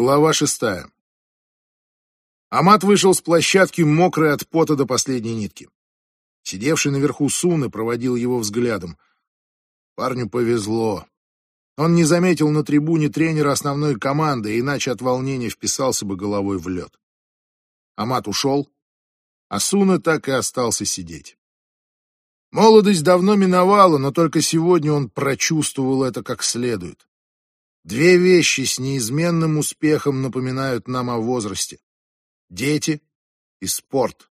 Глава шестая. Амат вышел с площадки, мокрый от пота до последней нитки. Сидевший наверху Суны проводил его взглядом. Парню повезло. Он не заметил на трибуне тренера основной команды, иначе от волнения вписался бы головой в лед. Амат ушел, а Суна так и остался сидеть. Молодость давно миновала, но только сегодня он прочувствовал это как следует. Две вещи с неизменным успехом напоминают нам о возрасте. Дети и спорт.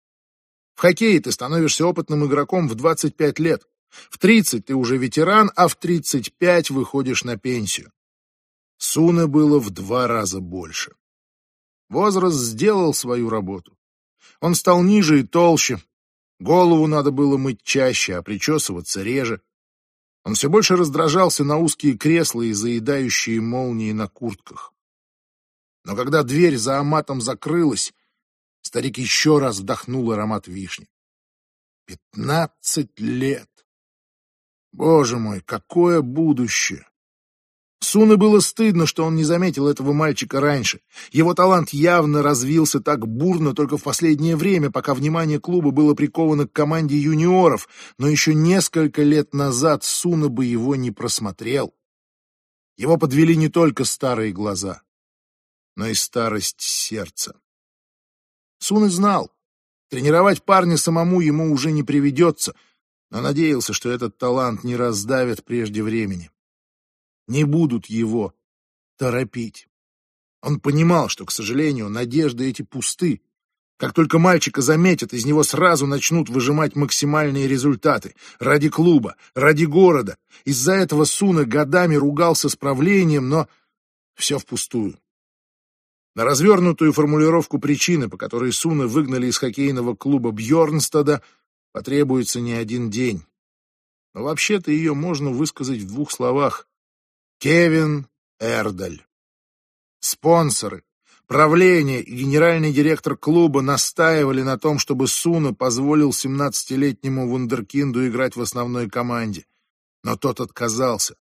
В хоккее ты становишься опытным игроком в 25 лет. В 30 ты уже ветеран, а в 35 выходишь на пенсию. Суны было в два раза больше. Возраст сделал свою работу. Он стал ниже и толще. Голову надо было мыть чаще, а причесываться реже. Он все больше раздражался на узкие кресла и заедающие молнии на куртках. Но когда дверь за аматом закрылась, старик еще раз вдохнул аромат вишни. Пятнадцать лет! Боже мой, какое будущее! Суны было стыдно, что он не заметил этого мальчика раньше. Его талант явно развился так бурно только в последнее время, пока внимание клуба было приковано к команде юниоров, но еще несколько лет назад Суна бы его не просмотрел. Его подвели не только старые глаза, но и старость сердца. Суны знал, тренировать парня самому ему уже не приведется, но надеялся, что этот талант не раздавит прежде времени не будут его торопить. Он понимал, что, к сожалению, надежды эти пусты. Как только мальчика заметят, из него сразу начнут выжимать максимальные результаты. Ради клуба, ради города. Из-за этого Суна годами ругался с правлением, но все впустую. На развернутую формулировку причины, по которой Суна выгнали из хоккейного клуба Бьорнстада, потребуется не один день. Но вообще-то ее можно высказать в двух словах. Кевин Эрдаль. Спонсоры, правление и генеральный директор клуба настаивали на том, чтобы Суна позволил 17-летнему вундеркинду играть в основной команде. Но тот отказался.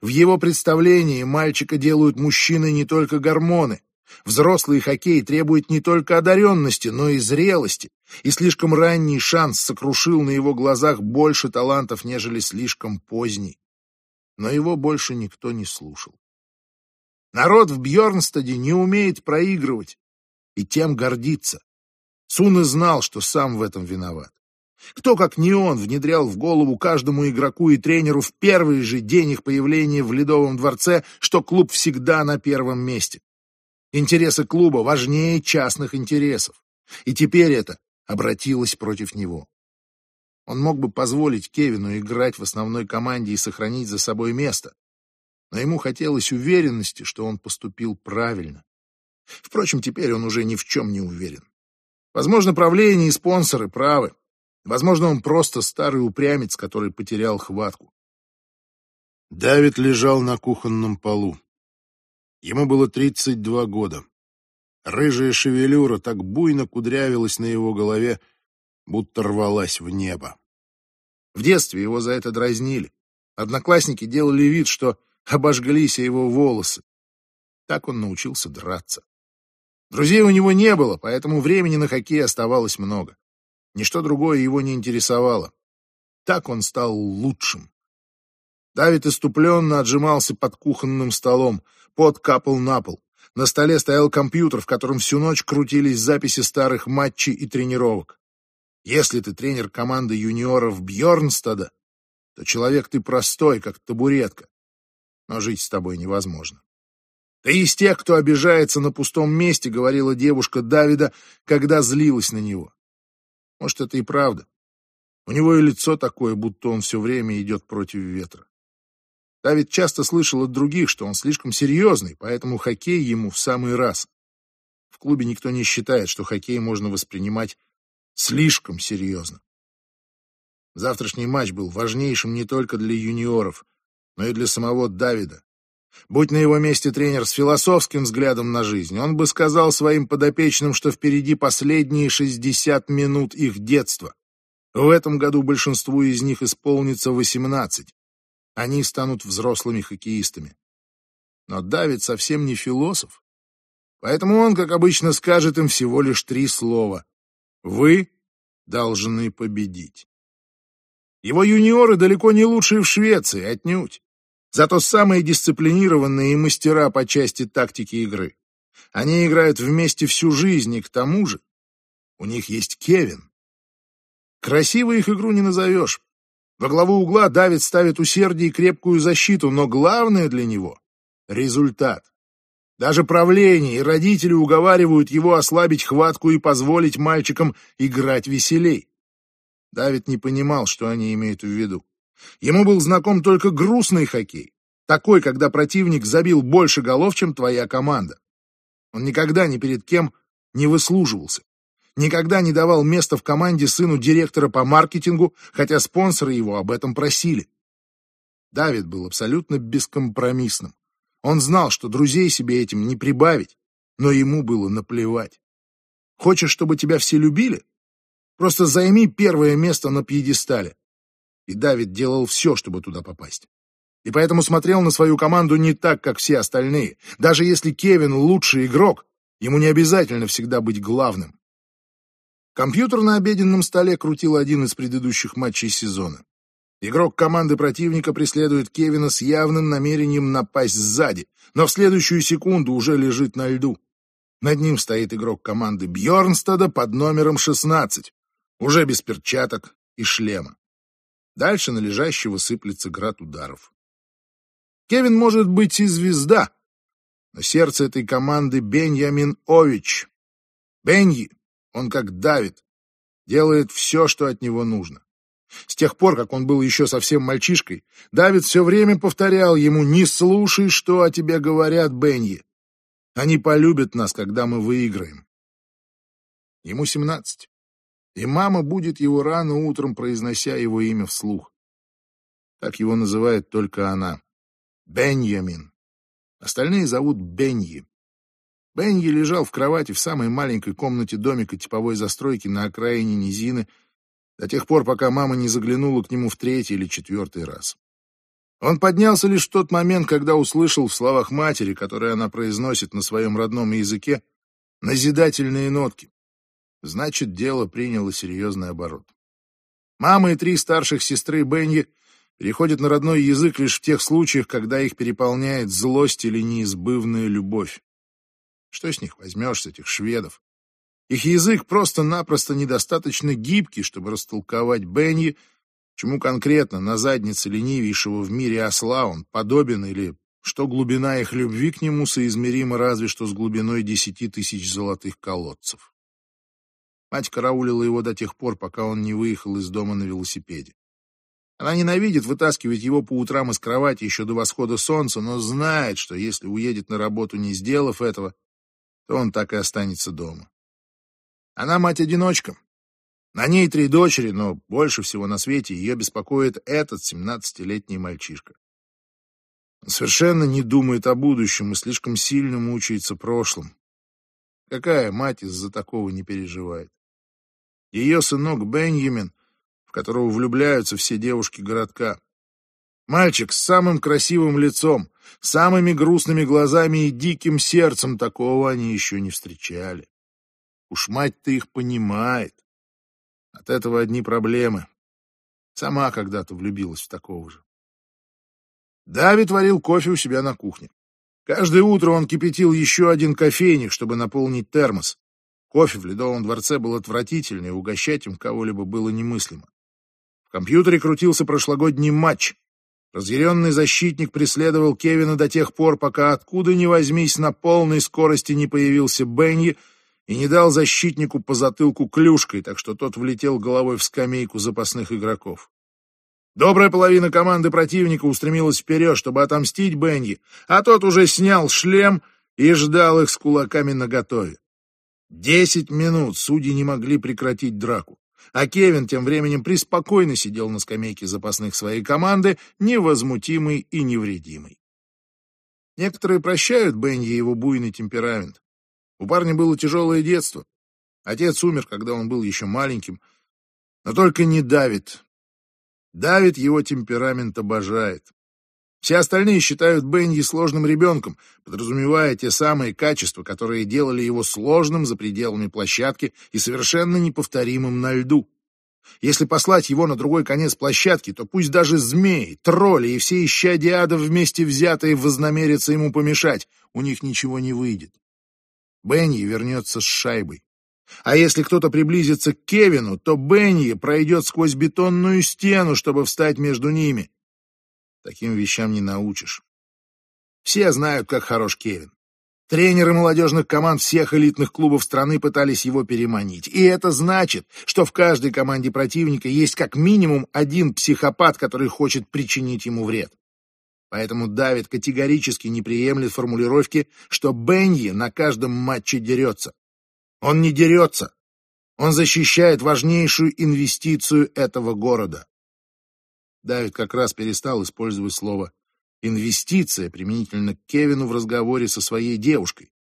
В его представлении мальчика делают мужчиной не только гормоны. Взрослый хоккей требует не только одаренности, но и зрелости, и слишком ранний шанс сокрушил на его глазах больше талантов, нежели слишком поздний но его больше никто не слушал. Народ в Бьорнстаде не умеет проигрывать и тем гордится. Суны знал, что сам в этом виноват. Кто, как не он, внедрял в голову каждому игроку и тренеру в первый же день их появления в Ледовом дворце, что клуб всегда на первом месте. Интересы клуба важнее частных интересов. И теперь это обратилось против него. Он мог бы позволить Кевину играть в основной команде и сохранить за собой место. Но ему хотелось уверенности, что он поступил правильно. Впрочем, теперь он уже ни в чем не уверен. Возможно, правление и спонсоры правы. Возможно, он просто старый упрямец, который потерял хватку. Давид лежал на кухонном полу. Ему было 32 года. Рыжая шевелюра так буйно кудрявилась на его голове, будто рвалась в небо. В детстве его за это дразнили. Одноклассники делали вид, что обожглись его волосы. Так он научился драться. Друзей у него не было, поэтому времени на хоккей оставалось много. Ничто другое его не интересовало. Так он стал лучшим. Давид иступленно отжимался под кухонным столом, пот капал на пол. На столе стоял компьютер, в котором всю ночь крутились записи старых матчей и тренировок. Если ты тренер команды юниоров Бьорнстада, то человек ты простой, как табуретка. Но жить с тобой невозможно. Ты из тех, кто обижается на пустом месте, говорила девушка Давида, когда злилась на него. Может, это и правда. У него и лицо такое, будто он все время идет против ветра. Давид часто слышал от других, что он слишком серьезный, поэтому хоккей ему в самый раз. В клубе никто не считает, что хоккей можно воспринимать Слишком серьезно. Завтрашний матч был важнейшим не только для юниоров, но и для самого Давида. Будь на его месте тренер с философским взглядом на жизнь, он бы сказал своим подопечным, что впереди последние 60 минут их детства. В этом году большинству из них исполнится 18. Они станут взрослыми хоккеистами. Но Давид совсем не философ. Поэтому он, как обычно, скажет им всего лишь три слова. Вы должны победить. Его юниоры далеко не лучшие в Швеции, отнюдь. Зато самые дисциплинированные и мастера по части тактики игры. Они играют вместе всю жизнь, и к тому же у них есть Кевин. Красиво их игру не назовешь. Во главу угла Давид ставит усердие и крепкую защиту, но главное для него — результат. Даже правление и родители уговаривают его ослабить хватку и позволить мальчикам играть веселей. Давид не понимал, что они имеют в виду. Ему был знаком только грустный хоккей, такой, когда противник забил больше голов, чем твоя команда. Он никогда ни перед кем не выслуживался никогда не давал места в команде сыну директора по маркетингу, хотя спонсоры его об этом просили. Давид был абсолютно бескомпромиссным. Он знал, что друзей себе этим не прибавить, но ему было наплевать. Хочешь, чтобы тебя все любили? Просто займи первое место на пьедестале. И Давид делал все, чтобы туда попасть. И поэтому смотрел на свою команду не так, как все остальные. Даже если Кевин лучший игрок, ему не обязательно всегда быть главным. Компьютер на обеденном столе крутил один из предыдущих матчей сезона. Игрок команды противника преследует Кевина с явным намерением напасть сзади, но в следующую секунду уже лежит на льду. Над ним стоит игрок команды Бьорнстада под номером 16, уже без перчаток и шлема. Дальше на лежащего сыплется град ударов. Кевин может быть и звезда, но сердце этой команды Беньямин Ович. Беньи он как Давид, делает все, что от него нужно. С тех пор, как он был еще совсем мальчишкой, Давид все время повторял ему «Не слушай, что о тебе говорят, Бенни. Они полюбят нас, когда мы выиграем». Ему семнадцать, и мама будет его рано утром, произнося его имя вслух. Так его называет только она. Беньямин. Остальные зовут Беньи. Бенни лежал в кровати в самой маленькой комнате домика типовой застройки на окраине низины до тех пор, пока мама не заглянула к нему в третий или четвертый раз. Он поднялся лишь в тот момент, когда услышал в словах матери, которые она произносит на своем родном языке, назидательные нотки. Значит, дело приняло серьезный оборот. Мама и три старших сестры Бенни переходят на родной язык лишь в тех случаях, когда их переполняет злость или неизбывная любовь. Что с них возьмешь, с этих шведов? Их язык просто-напросто недостаточно гибкий, чтобы растолковать Бенни, чему конкретно на заднице ленивейшего в мире осла он подобен или что глубина их любви к нему соизмерима разве что с глубиной десяти тысяч золотых колодцев. Мать караулила его до тех пор, пока он не выехал из дома на велосипеде. Она ненавидит вытаскивать его по утрам из кровати еще до восхода солнца, но знает, что если уедет на работу, не сделав этого, то он так и останется дома. Она мать-одиночка. На ней три дочери, но больше всего на свете ее беспокоит этот семнадцатилетний мальчишка. Он совершенно не думает о будущем и слишком сильно мучается прошлым. Какая мать из-за такого не переживает? Ее сынок Бенjamin, в которого влюбляются все девушки городка. Мальчик с самым красивым лицом, самыми грустными глазами и диким сердцем такого они еще не встречали. Уж мать-то их понимает. От этого одни проблемы. Сама когда-то влюбилась в такого же. Давид варил кофе у себя на кухне. Каждое утро он кипятил еще один кофейник, чтобы наполнить термос. Кофе в Ледовом дворце был отвратительный, угощать им кого-либо было немыслимо. В компьютере крутился прошлогодний матч. Разъяренный защитник преследовал Кевина до тех пор, пока откуда ни возьмись на полной скорости не появился Бенни и не дал защитнику по затылку клюшкой, так что тот влетел головой в скамейку запасных игроков. Добрая половина команды противника устремилась вперед, чтобы отомстить Бенни, а тот уже снял шлем и ждал их с кулаками наготове. Десять минут судьи не могли прекратить драку а Кевин тем временем преспокойно сидел на скамейке запасных своей команды, невозмутимый и невредимый. Некоторые прощают Бенни его буйный темперамент. У парня было тяжелое детство. Отец умер, когда он был еще маленьким. Но только не Давид. Давид его темперамент обожает. Все остальные считают Бенни сложным ребенком, подразумевая те самые качества, которые делали его сложным за пределами площадки и совершенно неповторимым на льду. Если послать его на другой конец площадки, то пусть даже змеи, тролли и все исчадия ада вместе взятые вознамерятся ему помешать, у них ничего не выйдет. Бенни вернется с шайбой. А если кто-то приблизится к Кевину, то Бенни пройдет сквозь бетонную стену, чтобы встать между ними. Таким вещам не научишь. Все знают, как хорош Кевин. Тренеры молодежных команд всех элитных клубов страны пытались его переманить. И это значит, что в каждой команде противника есть как минимум один психопат, который хочет причинить ему вред. Поэтому Давид категорически не приемлет формулировки, что Беньи на каждом матче дерется. Он не дерется. Он защищает важнейшую инвестицию этого города. Давид как раз перестал использовать слово «инвестиция» применительно к Кевину в разговоре со своей девушкой,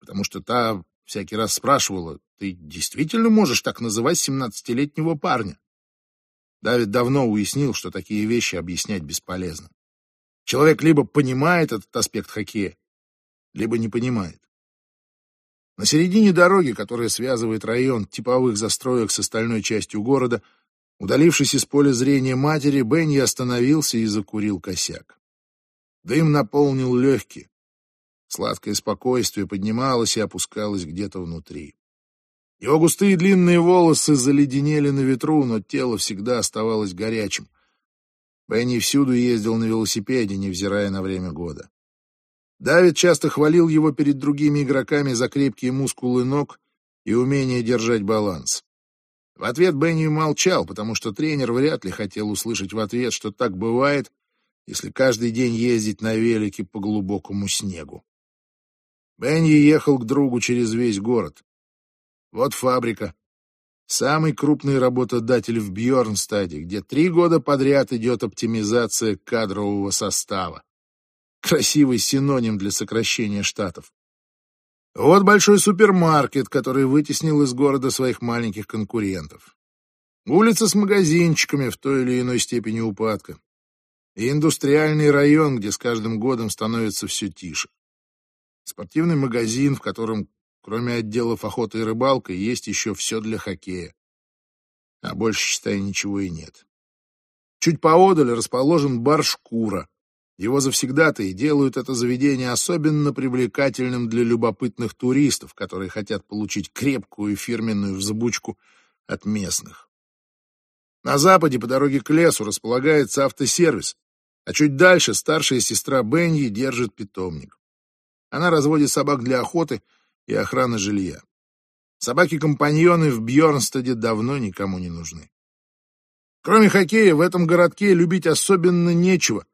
потому что та всякий раз спрашивала, «Ты действительно можешь так называть семнадцатилетнего парня?» Давид давно уяснил, что такие вещи объяснять бесполезно. Человек либо понимает этот аспект хоккея, либо не понимает. На середине дороги, которая связывает район типовых застроек с остальной частью города, удалившись из поля зрения матери, Бенни остановился и закурил косяк. Дым наполнил легкие. Сладкое спокойствие поднималось и опускалось где-то внутри. Его густые длинные волосы заледенели на ветру, но тело всегда оставалось горячим — Бенни всюду ездил на велосипеде, невзирая на время года. Давид часто хвалил его перед другими игроками за крепкие мускулы ног и умение держать баланс. В ответ Бенни молчал, потому что тренер вряд ли хотел услышать в ответ, что так бывает, если каждый день ездить на велике по глубокому снегу. Бенни ехал к другу через весь город. Вот фабрика, самый крупный работодатель в Бьорнстаде, где три года подряд идет оптимизация кадрового состава. Красивый синоним для сокращения штатов. Вот большой супермаркет, который вытеснил из города своих маленьких конкурентов. Улица с магазинчиками в той или иной степени упадка. И индустриальный район, где с каждым годом становится все тише. Спортивный магазин, в котором Кроме отделов охоты и рыбалка, есть еще все для хоккея. А больше, считай, ничего и нет. Чуть поодаль расположен бар «Шкура». Его завсегда-то и делают это заведение особенно привлекательным для любопытных туристов, которые хотят получить крепкую фирменную взбучку от местных. На западе по дороге к лесу располагается автосервис, а чуть дальше старшая сестра Бенни держит питомник. Она разводит собак для охоты — и охрана жилья. Собаки-компаньоны в Бьорнстаде давно никому не нужны. Кроме хоккея, в этом городке любить особенно нечего.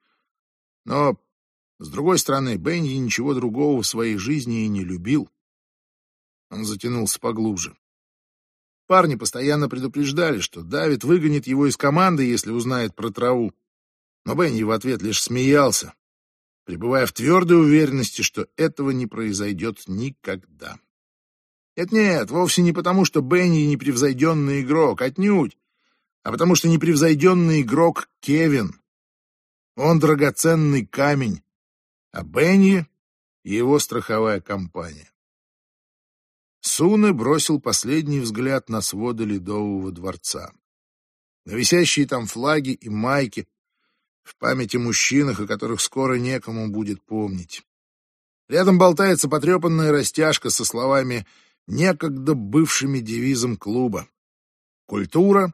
Но, с другой стороны, Бенни ничего другого в своей жизни и не любил. Он затянулся поглубже. Парни постоянно предупреждали, что Давид выгонит его из команды, если узнает про траву. Но Бенни в ответ лишь смеялся, пребывая в твердой уверенности, что этого не произойдет никогда. Нет-нет, вовсе не потому, что Бенни непревзойденный игрок, отнюдь, а потому что непревзойденный игрок Кевин. Он драгоценный камень, а Бенни — его страховая компания. Суны бросил последний взгляд на своды Ледового дворца. На висящие там флаги и майки, в памяти мужчинах, о которых скоро некому будет помнить. Рядом болтается потрепанная растяжка со словами некогда бывшими девизом клуба. Культура,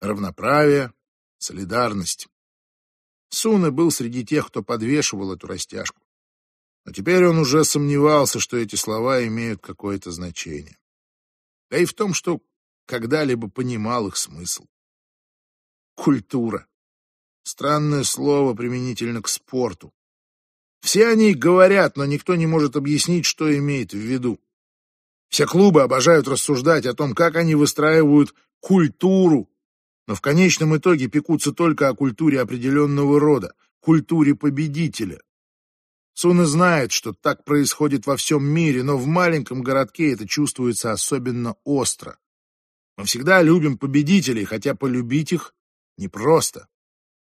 равноправие, солидарность. Суны был среди тех, кто подвешивал эту растяжку. Но теперь он уже сомневался, что эти слова имеют какое-то значение. Да и в том, что когда-либо понимал их смысл. Культура. Странное слово применительно к спорту. Все они говорят, но никто не может объяснить, что имеет в виду. Все клубы обожают рассуждать о том, как они выстраивают культуру, но в конечном итоге пекутся только о культуре определенного рода, культуре победителя. Суна знает, что так происходит во всем мире, но в маленьком городке это чувствуется особенно остро. Мы всегда любим победителей, хотя полюбить их непросто.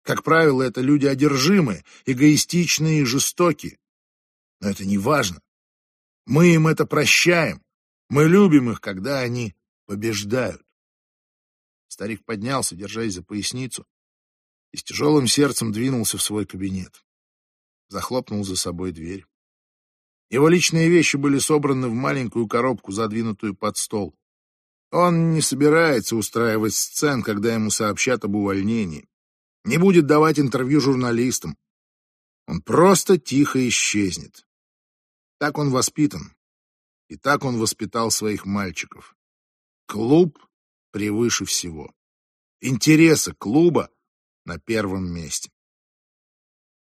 Как правило, это люди одержимые, эгоистичные и жестокие. Но это не важно. Мы им это прощаем. Мы любим их, когда они побеждают. Старик поднялся, держась за поясницу, и с тяжелым сердцем двинулся в свой кабинет. Захлопнул за собой дверь. Его личные вещи были собраны в маленькую коробку, задвинутую под стол. Он не собирается устраивать сцен, когда ему сообщат об увольнении. Не будет давать интервью журналистам. Он просто тихо исчезнет. Так он воспитан. И так он воспитал своих мальчиков. Клуб превыше всего. Интересы клуба на первом месте.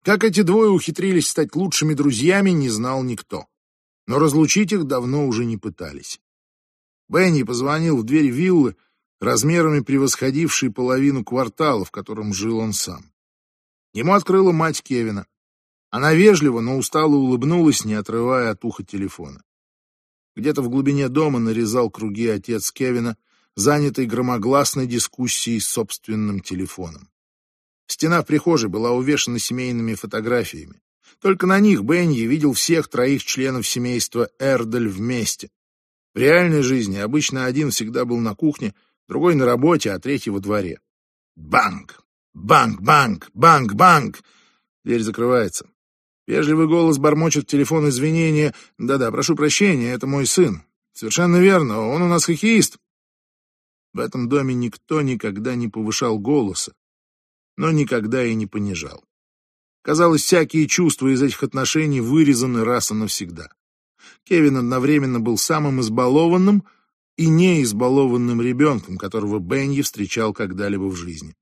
Как эти двое ухитрились стать лучшими друзьями, не знал никто. Но разлучить их давно уже не пытались. Бенни позвонил в дверь виллы, размерами превосходившей половину квартала, в котором жил он сам. Ему открыла мать Кевина. Она вежливо, но устало улыбнулась, не отрывая от уха телефона. Где-то в глубине дома нарезал круги отец Кевина, занятый громогласной дискуссией с собственным телефоном. Стена в прихожей была увешана семейными фотографиями. Только на них Бенни видел всех троих членов семейства Эрдель вместе. В реальной жизни обычно один всегда был на кухне, другой на работе, а третий во дворе. Банк! Банк! Банк! Банк! Банк! Дверь закрывается. Вежливый голос бормочет телефон извинения. «Да-да, прошу прощения, это мой сын». «Совершенно верно, он у нас хоккеист». В этом доме никто никогда не повышал голоса, но никогда и не понижал. Казалось, всякие чувства из этих отношений вырезаны раз и навсегда. Кевин одновременно был самым избалованным и неизбалованным ребенком, которого Бенни встречал когда-либо в жизни.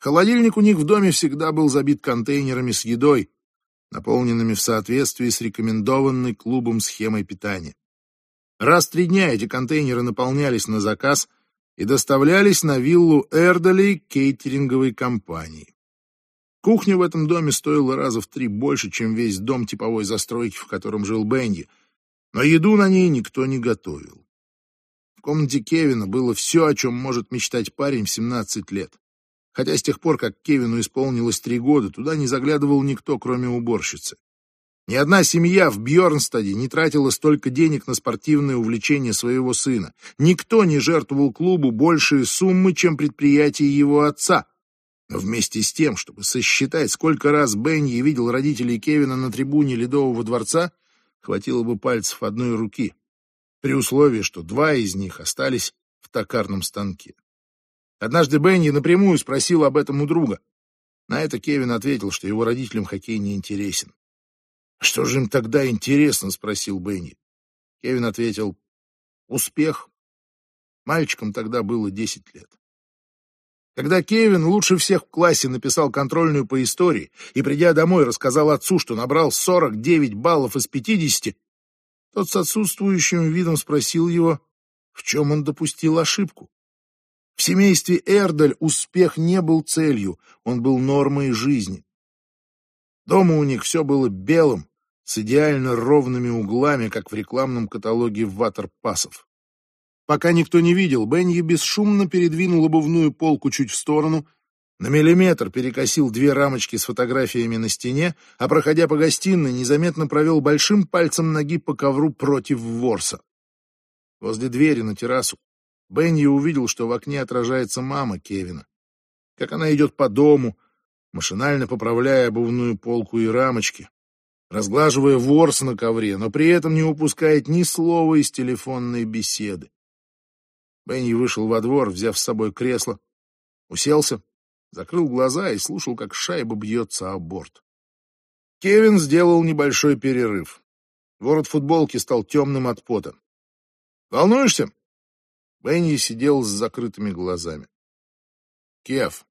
Холодильник у них в доме всегда был забит контейнерами с едой, наполненными в соответствии с рекомендованной клубом схемой питания. Раз в три дня эти контейнеры наполнялись на заказ и доставлялись на виллу Эрдолей кейтеринговой компании. Кухня в этом доме стоила раза в три больше, чем весь дом типовой застройки, в котором жил Бенди, но еду на ней никто не готовил. Комнате Кевина было все, о чем может мечтать парень в 17 лет. Хотя с тех пор, как Кевину исполнилось три года, туда не заглядывал никто, кроме уборщицы. Ни одна семья в Бьорнстаде не тратила столько денег на спортивное увлечение своего сына. Никто не жертвовал клубу большие суммы, чем предприятие его отца. Но вместе с тем, чтобы сосчитать, сколько раз Бенни видел родителей Кевина на трибуне Ледового дворца, хватило бы пальцев одной руки, при условии, что два из них остались в токарном станке. Однажды Бенни напрямую спросил об этом у друга. На это Кевин ответил, что его родителям хоккей не интересен. «Что же им тогда интересно?» — спросил Бенни. Кевин ответил, «Успех». Мальчикам тогда было десять лет. Когда Кевин лучше всех в классе написал контрольную по истории и, придя домой, рассказал отцу, что набрал 49 баллов из 50, тот с отсутствующим видом спросил его, в чем он допустил ошибку. В семействе Эрдаль успех не был целью, он был нормой жизни. Дома у них все было белым, с идеально ровными углами, как в рекламном каталоге ватерпасов. Пока никто не видел, Бенни бесшумно передвинул обувную полку чуть в сторону, на миллиметр перекосил две рамочки с фотографиями на стене, а, проходя по гостиной, незаметно провел большим пальцем ноги по ковру против ворса. Возле двери на террасу Бенни увидел, что в окне отражается мама Кевина. Как она идет по дому, машинально поправляя обувную полку и рамочки, разглаживая ворс на ковре, но при этом не упускает ни слова из телефонной беседы. Бенни вышел во двор, взяв с собой кресло, уселся, закрыл глаза и слушал, как шайба бьется о борт. Кевин сделал небольшой перерыв. Ворот футболки стал темным от пота. «Волнуешься?» Бенни сидел с закрытыми глазами. «Кев,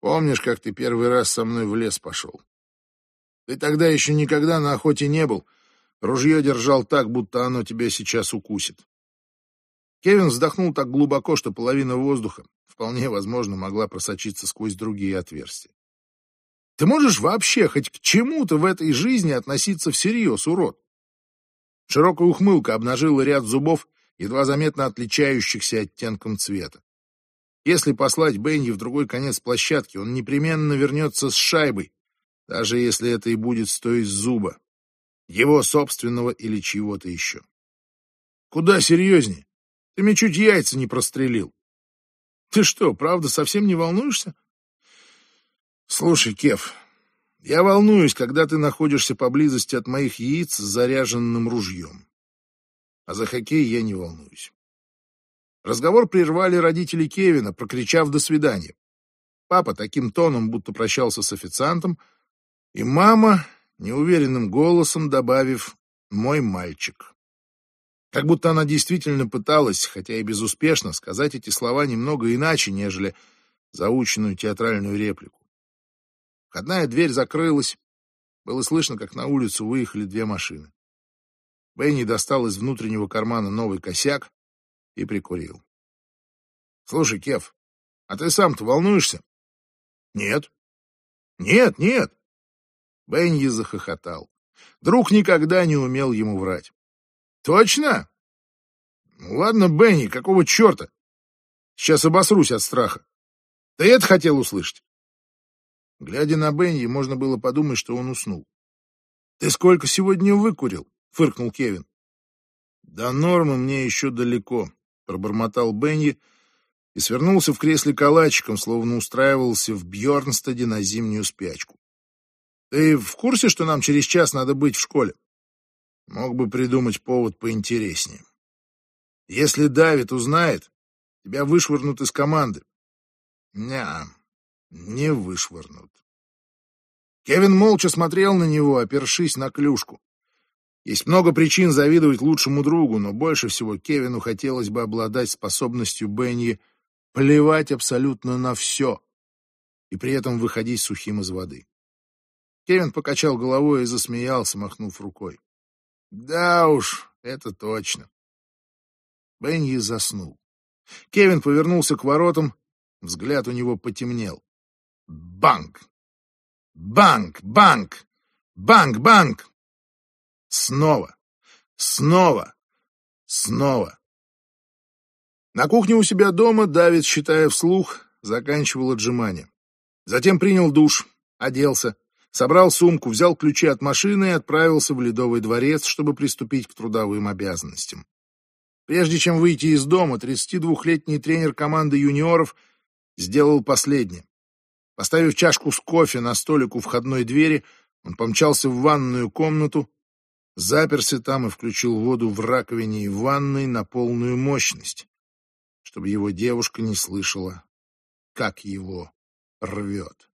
помнишь, как ты первый раз со мной в лес пошел? Ты тогда еще никогда на охоте не был. Ружье держал так, будто оно тебя сейчас укусит». Кевин вздохнул так глубоко, что половина воздуха, вполне возможно, могла просочиться сквозь другие отверстия. «Ты можешь вообще хоть к чему-то в этой жизни относиться всерьез, урод?» Широкая ухмылка обнажила ряд зубов, едва заметно отличающихся оттенком цвета. Если послать Бенни в другой конец площадки, он непременно вернется с шайбой, даже если это и будет стоить зуба. Его собственного или чего-то еще. Куда серьезнее. Ты мне чуть яйца не прострелил. Ты что, правда, совсем не волнуешься? Слушай, Кев, я волнуюсь, когда ты находишься поблизости от моих яиц с заряженным ружьем. А за хоккей я не волнуюсь. Разговор прервали родители Кевина, прокричав «до свидания». Папа таким тоном, будто прощался с официантом, и мама неуверенным голосом добавив «мой мальчик». Как будто она действительно пыталась, хотя и безуспешно, сказать эти слова немного иначе, нежели заученную театральную реплику. Входная дверь закрылась. Было слышно, как на улицу выехали две машины. Бенни достал из внутреннего кармана новый косяк и прикурил. — Слушай, Кев, а ты сам-то волнуешься? — Нет. — Нет, нет. Бенни захохотал. Друг никогда не умел ему врать. Точно? Ну, ладно, Бенни, какого черта? Сейчас обосрусь от страха. Ты это хотел услышать? Глядя на Бенни, можно было подумать, что он уснул. Ты сколько сегодня выкурил? Фыркнул Кевин. До нормы мне еще далеко, пробормотал Бенни и свернулся в кресле калачиком, словно устраивался в Бьорнстаде на зимнюю спячку. Ты в курсе, что нам через час надо быть в школе? Мог бы придумать повод поинтереснее. Если Давид узнает, тебя вышвырнут из команды. Ня, не вышвырнут. Кевин молча смотрел на него, опершись на клюшку. Есть много причин завидовать лучшему другу, но больше всего Кевину хотелось бы обладать способностью Бенни плевать абсолютно на все и при этом выходить сухим из воды. Кевин покачал головой и засмеялся, махнув рукой. Да уж, это точно. Бенни заснул. Кевин повернулся к воротам, взгляд у него потемнел. Банк! Банк! Банк! Банк! Банк! Снова! Снова! Снова! На кухне у себя дома Давид, считая вслух, заканчивал отжимания. Затем принял душ, оделся, собрал сумку, взял ключи от машины и отправился в Ледовый дворец, чтобы приступить к трудовым обязанностям. Прежде чем выйти из дома, 32-летний тренер команды юниоров сделал последнее. Поставив чашку с кофе на столик у входной двери, он помчался в ванную комнату, заперся там и включил воду в раковине и в ванной на полную мощность, чтобы его девушка не слышала, как его рвет.